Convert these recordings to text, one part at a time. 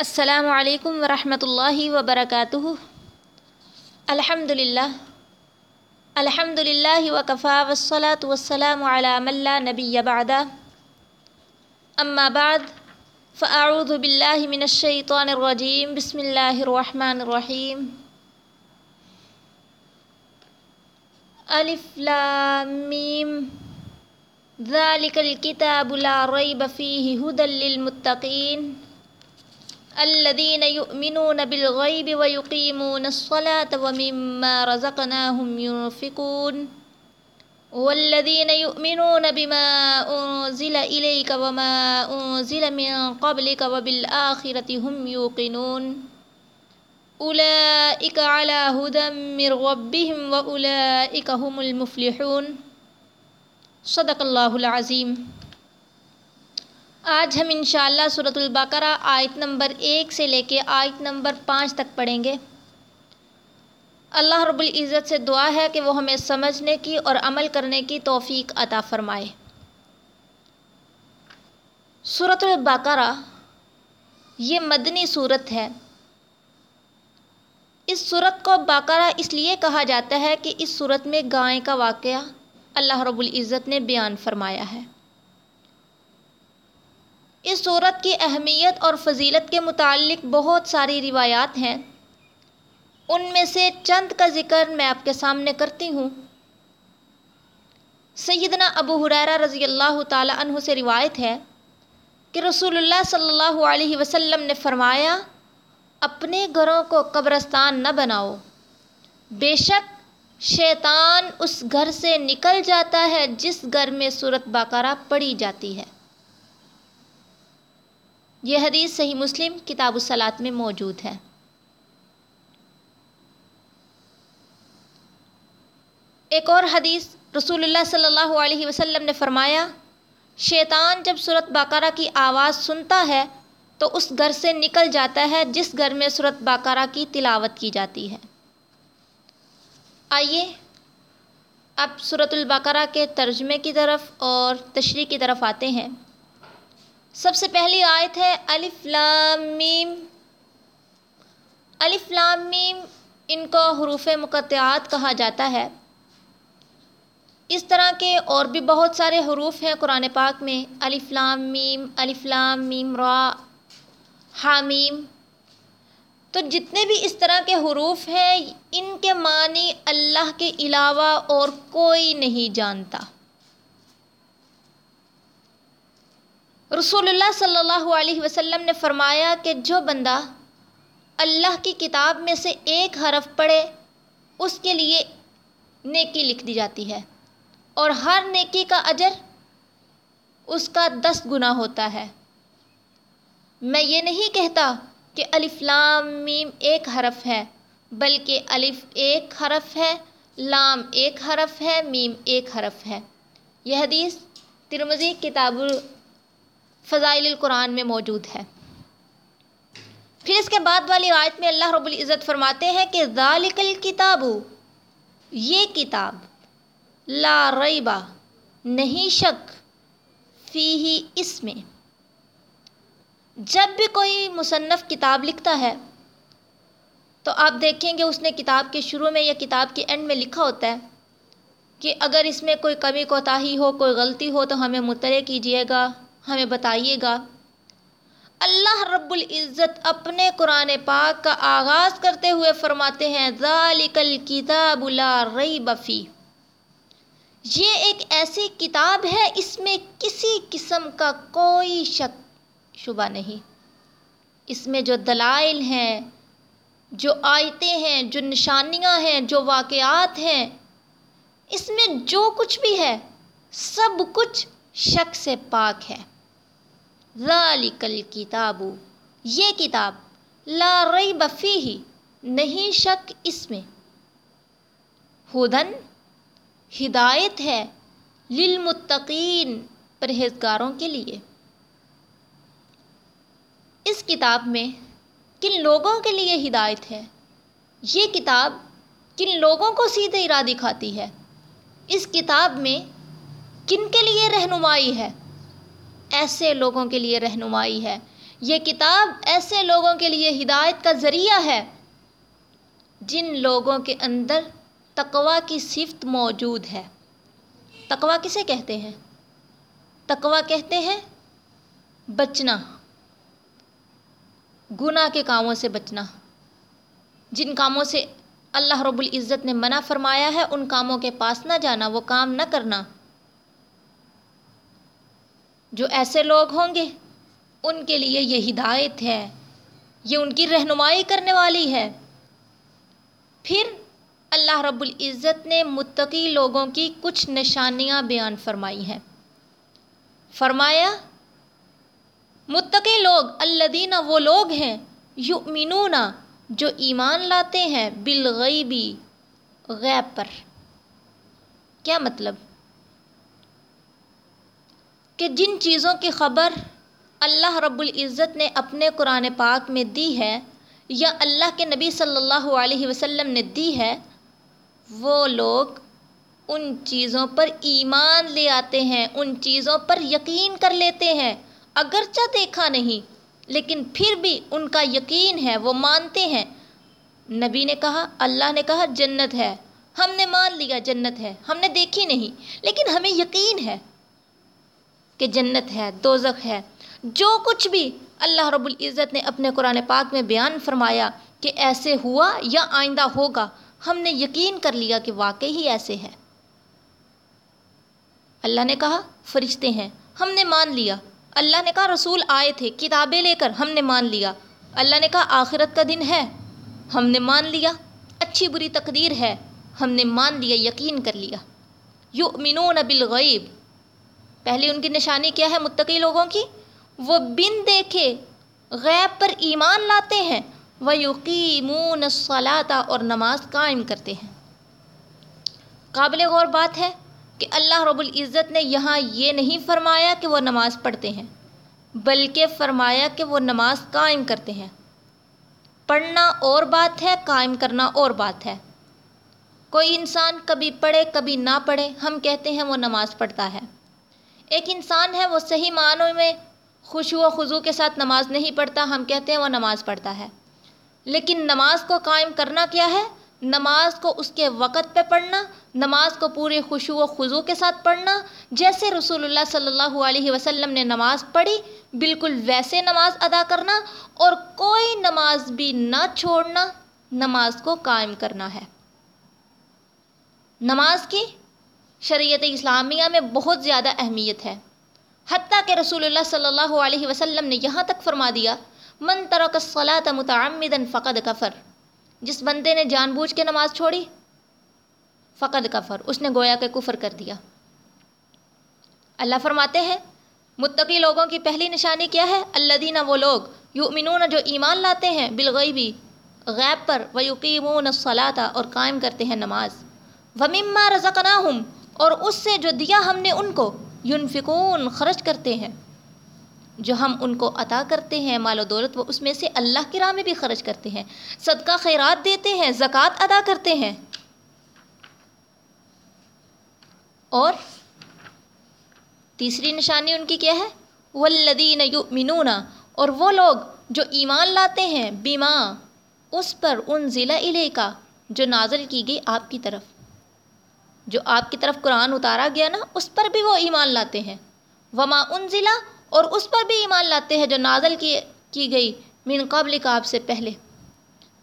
السلام علیکم ورحمۃ اللہ وبرکاتہ۔ الحمد للہ الحمد للہ وکفا وصلاۃ وسلام علام اللہ نبی بعد۔ اما بعد، فاعوذ باللہ من الشیطان الرجیم۔ بسم اللہ الرحمن الرحیم۔ الف لام میم۔ ذالک الکتاب لا ریب فیہ ہدى للمتقین۔ الذين يؤمنون بالغيب ويقيمون الصلاة ومما رزقناهم ينفقون. والذين يؤمنون بما أنزل إليك وما أنزل من قبلك وبالآخرة هم يوقنون. أولئك على هدى من ربهم وأولئك هم المفلحون. صدق الله العظيم. آج ہم انشاءاللہ صورت البقرہ آیت نمبر ایک سے لے کے آیت نمبر پانچ تک پڑھیں گے۔ اللہ رب العزت سے دعا ہے کہ وہ ہمیں سمجھنے کی اور عمل کرنے کی توفیق عطا فرمائے۔ صورت البقرہ یہ مدنی صورت ہے۔ اس صورت کو بقرہ اس لیے کہا جاتا ہے کہ اس صورت میں گائے کا واقعہ اللہ رب العزت نے بیان فرمایا ہے۔ اس صورت کی اہمیت اور فضیلت کے متعلق بہت ساری روایات ہیں۔ ان میں سے چند کا ذکر میں آپ کے سامنے کرتی ہوں۔ سیدنا ابو حریرہ رضی اللہ تعالی عنہ سے روایت ہے کہ رسول اللہ صلی اللہ علیہ وسلم نے فرمایا، اپنے گھروں کو قبرستان نہ بناؤ۔ بے شک شیطان اس گھر سے نکل جاتا ہے جس گھر میں صورت بقرہ پڑھی جاتی ہے۔ یہ حدیث صحیح مسلم کتاب الصلاط میں موجود ہے۔ ایک اور حدیث رسول اللہ صلی اللہ علیہ وسلم نے فرمایا، شیطان جب صورت بقرہ کی آواز سنتا ہے تو اس گھر سے نکل جاتا ہے، جس گھر میں صورت بقرہ کی تلاوت کی جاتی ہے۔ آئیے اب صورت البقرہ کے ترجمے کی طرف اور تشریح کی طرف آتے ہیں۔ سب سے پہلی آیت ہے الف لام میم۔ الف لام میم ان کو حروف مقطعات کہا جاتا ہے۔ اس طرح کے اور بھی بہت سارے حروف ہیں قرآن پاک میں۔ الف لام میم، الف لام میم، را حامیم تو جتنے بھی اس طرح کے حروف ہیں، ان کے معنی اللہ کے علاوہ اور کوئی نہیں جانتا۔ رسول اللہ صلی اللہ علیہ وسلم نے فرمایا کہ جو بندہ اللہ کی کتاب میں سے ایک حرف پڑھے، اس کے لیے نیکی لکھ دی جاتی ہے۔ اور ہر نیکی کا اجر اس کا دس گنا ہوتا ہے۔ میں یہ نہیں کہتا کہ الف لام میم ایک حرف ہے، بلکہ الف ایک حرف ہے، لام ایک حرف ہے، میم ایک حرف ہے۔ یہ حدیث ترمزی کتاب فضائل القرآن میں موجود ہے۔ پھر اس کے بعد والی آیت میں اللہ رب العزت فرماتے ہیں کہ ذالک الکتاب، یہ کتاب، لا ریبا نہیں شک فی ہی اس میں جب بھی کوئی مصنف کتاب لکھتا ہے، تو آپ دیکھیں گے اس نے کتاب کے شروع میں یا کتاب کے اینڈ میں لکھا ہوتا ہے کہ اگر اس میں کوئی کمی کوتاہی ہو، کوئی غلطی ہو، تو ہمیں مطلع کیجیے گا۔ ہمیں بتائیے گا۔ اللہ رب العزت اپنے قرآن پاک کا آغاز کرتے ہوئے فرماتے ہیں ذالک الکتاب لا ریب فی یہ ایک ایسی کتاب ہے، اس میں کسی قسم کا کوئی شک، شبہ نہیں۔ اس میں جو دلائل ہیں، جو آیتیں ہیں، جو نشانیاں ہیں، جو واقعات ہیں، اس میں جو کچھ بھی ہے، سب کچھ شک سے پاک ہے۔ ذالک الکتاب یہ کتاب لا ریب فیہ، نہیں شک اس میں۔ ہدن، ہدایت ہے للمتقین پرہیزگاروں کے لیے۔ اس کتاب میں کن لوگوں کے لیے ہدایت ہے؟ یہ کتاب کن لوگوں کو سیدھے راہ دکھاتی ہے؟ اس کتاب میں کن کے لیے رہنمائی ہے؟ ایسے لوگوں کے لیے رہنمائی ہے۔ یہ کتاب ایسے لوگوں کے لیے ہدایت کا ذریعہ ہے جن لوگوں کے اندر تقوا کی صفت موجود ہے۔ تقوا کسے کہتے ہیں؟ تقوا کہتے ہیں بچنا۔ گناہ کے کاموں سے بچنا۔ جن کاموں سے اللہ رب العزت نے منع فرمایا ہے، ان کاموں کے پاس نہ جانا، وہ کام نہ کرنا۔ جو ایسے لوگ ہوں گے، ان کے لیے یہ ہدایت ہے، یہ ان کی رہنمائی کرنے والی ہے۔ پھر اللہ رب العزت نے متقی لوگوں کی کچھ نشانیاں بیان فرمائی ہیں۔ فرمایا، متقی لوگ الدینہ وہ لوگ ہیں، یؤمنون، جو ایمان لاتے ہیں بالغیبی، غیب پر۔ کیا مطلب؟ کہ جن چیزوں کی خبر اللہ رب العزت نے اپنے قرآن پاک میں دی ہے یا اللہ کے نبی صلی اللہ علیہ وسلم نے دی ہے، وہ لوگ ان چیزوں پر ایمان لے آتے ہیں، ان چیزوں پر یقین کر لیتے ہیں۔ اگرچہ دیکھا نہیں، لیکن پھر بھی ان کا یقین ہے، وہ مانتے ہیں۔ نبی نے کہا، اللہ نے کہا، جنت ہے۔ ہم نے مان لیا، جنت ہے۔ ہم نے دیکھی نہیں، لیکن ہمیں یقین ہے۔ کہ جنت ہے، دوزخ ہے۔ جو کچھ بھی اللہ رب العزت نے اپنے قرآن پاک میں بیان فرمایا کہ ایسے ہوا یا آئندہ ہوگا، ہم نے یقین کر لیا کہ واقعی ہی ایسے ہے۔ اللہ نے کہا، فرشتے ہیں، ہم نے مان لیا۔ اللہ نے کہا، رسول آئے تھے، کتابیں لے کر ہم نے مان لیا۔ اللہ نے کہا، آخرت کا دن ہے، ہم نے مان لیا۔ اچھی بری تقدیر ہے، ہم نے مان لیا، یقین کر لیا۔ یؤمنون بالغیب۔ پہلے ان کی نشانی کیا ہے متقی لوگوں کی؟ وہ بن دیکھے، غیب پر ایمان لاتے ہیں وہ یقیمون الصلاۃ اور نماز قائم کرتے ہیں۔ قابل غور بات ہے کہ اللہ رب العزت نے یہاں یہ نہیں فرمایا کہ وہ نماز پڑھتے ہیں، بلکہ فرمایا کہ وہ نماز قائم کرتے ہیں۔ پڑھنا اور بات ہے، قائم کرنا اور بات ہے۔ کوئی انسان کبھی پڑھے، کبھی نہ پڑھے، ہم کہتے ہیں وہ نماز پڑھتا ہے۔ ایک انسان ہے، وہ صحیح معنوں میں خوش و خضو کے ساتھ نماز نہیں پڑھتا، ہم کہتے ہیں وہ نماز پڑھتا ہے۔ لیکن نماز کو قائم کرنا کیا ہے؟ نماز کو اس کے وقت پہ پڑھنا، نماز کو پورے خوشو و خضو کے ساتھ پڑھنا۔ جیسے رسول اللہ صلی اللہ علیہ وسلم نے نماز پڑھی، بالکل ویسے نماز ادا کرنا اور کوئی نماز بھی نہ چھوڑنا، نماز کو قائم کرنا ہے۔ نماز کی شریعت اسلامیہ میں بہت زیادہ اہمیت ہے۔ حتیٰ کہ رسول اللہ صلی اللہ علیہ وسلم نے یہاں تک فرما دیا، من ترک الصلاۃ متعمدا فقد کفر جس بندے نے جان بوجھ کے نماز چھوڑی، فقد کفر، اس نے گویا کہ کفر کر دیا۔ اللہ فرماتے ہیں، متقی لوگوں کی پہلی نشانی کیا ہے؟ اللہ دینہ وہ لوگ یؤمنون جو ایمان لاتے ہیں بالغیبی، غیب پر و یقیمون الصلاۃ اور قائم کرتے ہیں نماز۔ ومما رزقناہم اور اس سے جو دیا ہم نے ان کو، ينفقون، خرچ کرتے ہیں۔ جو ہم ان کو عطا کرتے ہیں مال و دولت، وہ اس میں سے اللہ کی راہ میں بھی خرچ کرتے ہیں۔ صدقہ خیرات دیتے ہیں، زکوٰۃ ادا کرتے ہیں۔ اور تیسری نشانی ان کی کیا ہے؟ والذین یؤمنون اور وہ لوگ جو ایمان لاتے ہیں بیما اس پر ان ضلع علیہ کا جو نازل کی گئی آپ کی طرف۔ جو آپ کی طرف قرآن اتارا گیا نا، اس پر بھی وہ ایمان لاتے ہیں۔ وما ان ضلع اور اس پر بھی ایمان لاتے ہیں جو نازل کی کی گئی من قبل کا آپ سے پہلے۔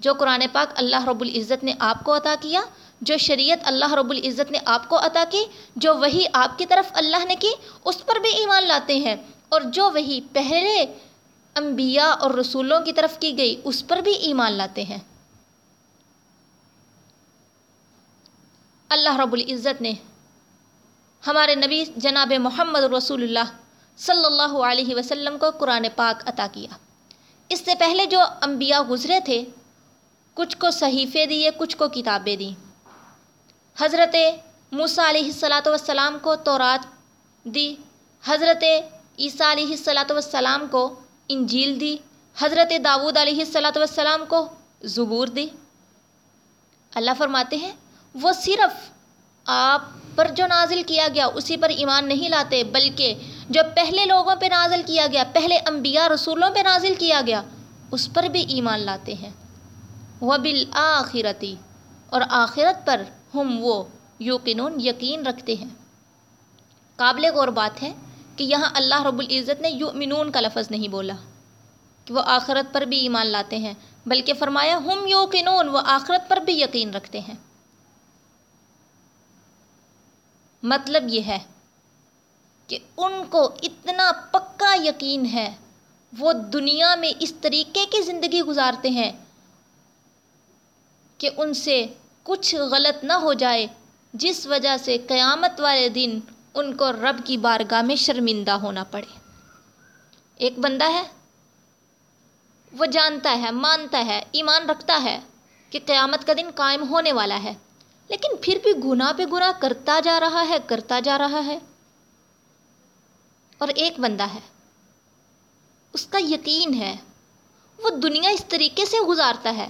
جو قرآن پاک اللہ رب العزت نے آپ کو عطا کیا، جو شریعت اللہ رب العزت نے آپ کو عطا کی، جو وہی آپ کی طرف اللہ نے کی، اس پر بھی ایمان لاتے ہیں۔ اور جو وہی پہلے انبیاء اور رسولوں کی طرف کی گئی، اس پر بھی ایمان لاتے ہیں۔ اللہ رب العزت نے ہمارے نبی جناب محمد رسول اللہ صلی اللہ علیہ وسلم کو قرآن پاک عطا کیا۔ اس سے پہلے جو انبیاء گزرے تھے، کچھ کو صحیفے دیے، کچھ کو کتابیں دیں۔ حضرت موسیٰ علیہ الصلاۃ والسلام کو تورات دی، حضرت عیسیٰ علیہ الصلاۃ والسلام کو انجیل دی، حضرت داود علیہ الصلاۃ والسلام کو زبور دی۔ اللہ فرماتے ہیں وہ صرف آپ پر جو نازل کیا گیا اسی پر ایمان نہیں لاتے، بلکہ جو پہلے لوگوں پہ نازل کیا گیا، پہلے انبیاء رسولوں پہ نازل کیا گیا، اس پر بھی ایمان لاتے ہیں۔ وہ بالآخرتی اور آخرت پر ہم وہ یوقنون، یقین رکھتے ہیں۔ قابل غور بات ہے کہ یہاں اللہ رب العزت نے یؤمنون کا لفظ نہیں بولا کہ وہ آخرت پر بھی ایمان لاتے ہیں، بلکہ فرمایا ہم یوقنون، وہ آخرت پر بھی یقین رکھتے ہیں۔ مطلب یہ ہے کہ ان کو اتنا پکا یقین ہے، وہ دنیا میں اس طریقے کی زندگی گزارتے ہیں کہ ان سے کچھ غلط نہ ہو جائے، جس وجہ سے قیامت والے دن ان کو رب کی بارگاہ میں شرمندہ ہونا پڑے۔ ایک بندہ ہے، وہ جانتا ہے، مانتا ہے، ایمان رکھتا ہے کہ قیامت کا دن قائم ہونے والا ہے۔ لیکن پھر بھی گناہ پہ گناہ کرتا جا رہا ہے، کرتا جا رہا ہے۔ اور ایک بندہ ہے، اس کا یقین ہے۔ وہ دنیا اس طریقے سے گزارتا ہے،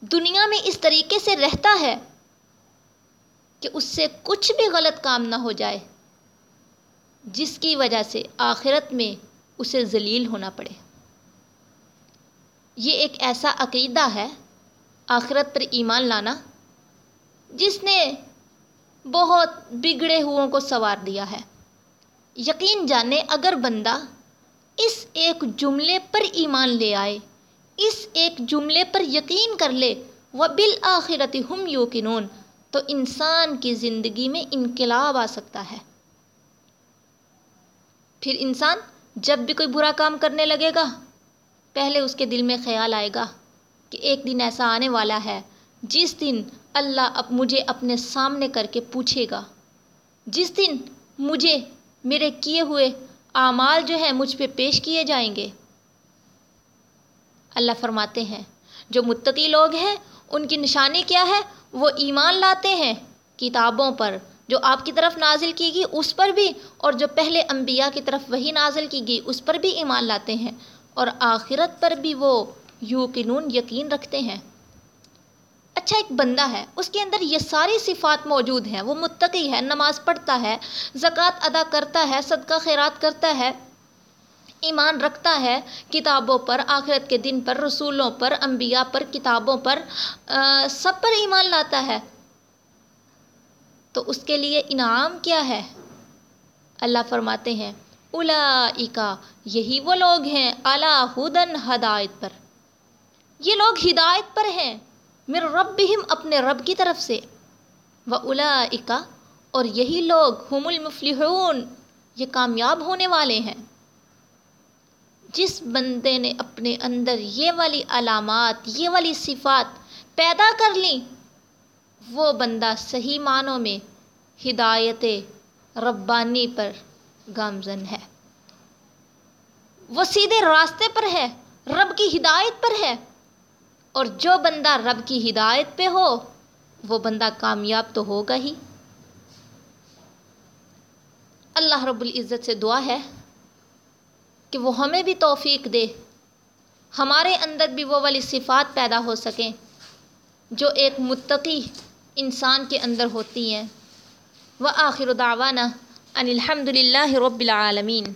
دنیا میں اس طریقے سے رہتا ہے کہ اس سے کچھ بھی غلط کام نہ ہو جائے، جس کی وجہ سے آخرت میں اسے ذلیل ہونا پڑے۔ یہ ایک ایسا عقیدہ ہے، آخرت پر ایمان لانا۔ جس نے بہت بگڑے ہو کو سوار دیا ہے۔ یقین جانے اگر بندہ اس ایک جملے پر ایمان لے آئے، اس ایک جملے پر یقین کر لے وہ بالآخرت ہم یوقنون، تو انسان کی زندگی میں انقلاب آ سکتا ہے۔ پھر انسان جب بھی کوئی برا کام کرنے لگے گا، پہلے اس کے دل میں خیال آئے گا کہ ایک دن ایسا آنے والا ہے جس دن اللہ اب مجھے اپنے سامنے کر کے پوچھے گا۔ جس دن مجھے میرے کیے ہوئے اعمال جو ہیں مجھ پہ پیش کیے جائیں گے۔ اللہ فرماتے ہیں، جو متقی لوگ ہیں، ان کی نشانی کیا ہے؟ وہ ایمان لاتے ہیں۔ کتابوں پر جو آپ کی طرف نازل کی گئی، اس پر بھی، اور جو پہلے انبیاء کی طرف وہی نازل کی گئی، اس پر بھی ایمان لاتے ہیں۔ اور آخرت پر بھی وہ یوقنون یقین رکھتے ہیں۔ اچھا ایک بندہ ہے، اس کے اندر یہ ساری صفات موجود ہیں، وہ متقی ہے، نماز پڑھتا ہے، زکوٰۃ ادا کرتا ہے، صدقہ خیرات کرتا ہے، ایمان رکھتا ہے کتابوں پر، آخرت کے دن پر، رسولوں پر، انبیاء پر، کتابوں پر سب پر ایمان لاتا ہے۔ تو اس کے لیے انعام کیا ہے؟ اللہ فرماتے ہیں الا یہی وہ لوگ ہیں اعلیٰ ہدن، ہدایت پر۔ یہ لوگ ہدایت پر ہیں۔ میر رب اپنے رب کی طرف سے۔ و الا اور یہی لوگ ہم المفلحون، یہ کامیاب ہونے والے ہیں۔ جس بندے نے اپنے اندر یہ والی علامات، یہ والی صفات پیدا کر لیں، وہ بندہ صحیح معنوں میں ہدایت ربانی پر گامزن ہے۔ وہ سیدھے راستے پر ہے، رب کی ہدایت پر ہے۔ اور جو بندہ رب کی ہدایت پہ ہو، وہ بندہ کامیاب تو ہوگا ہی۔ اللہ رب العزت سے دعا ہے کہ وہ ہمیں بھی توفیق دے، ہمارے اندر بھی وہ والی صفات پیدا ہو سکیں جو ایک متقی انسان کے اندر ہوتی ہیں۔ وہ آخر دعوانا ان الحمد للہ رب العالمین۔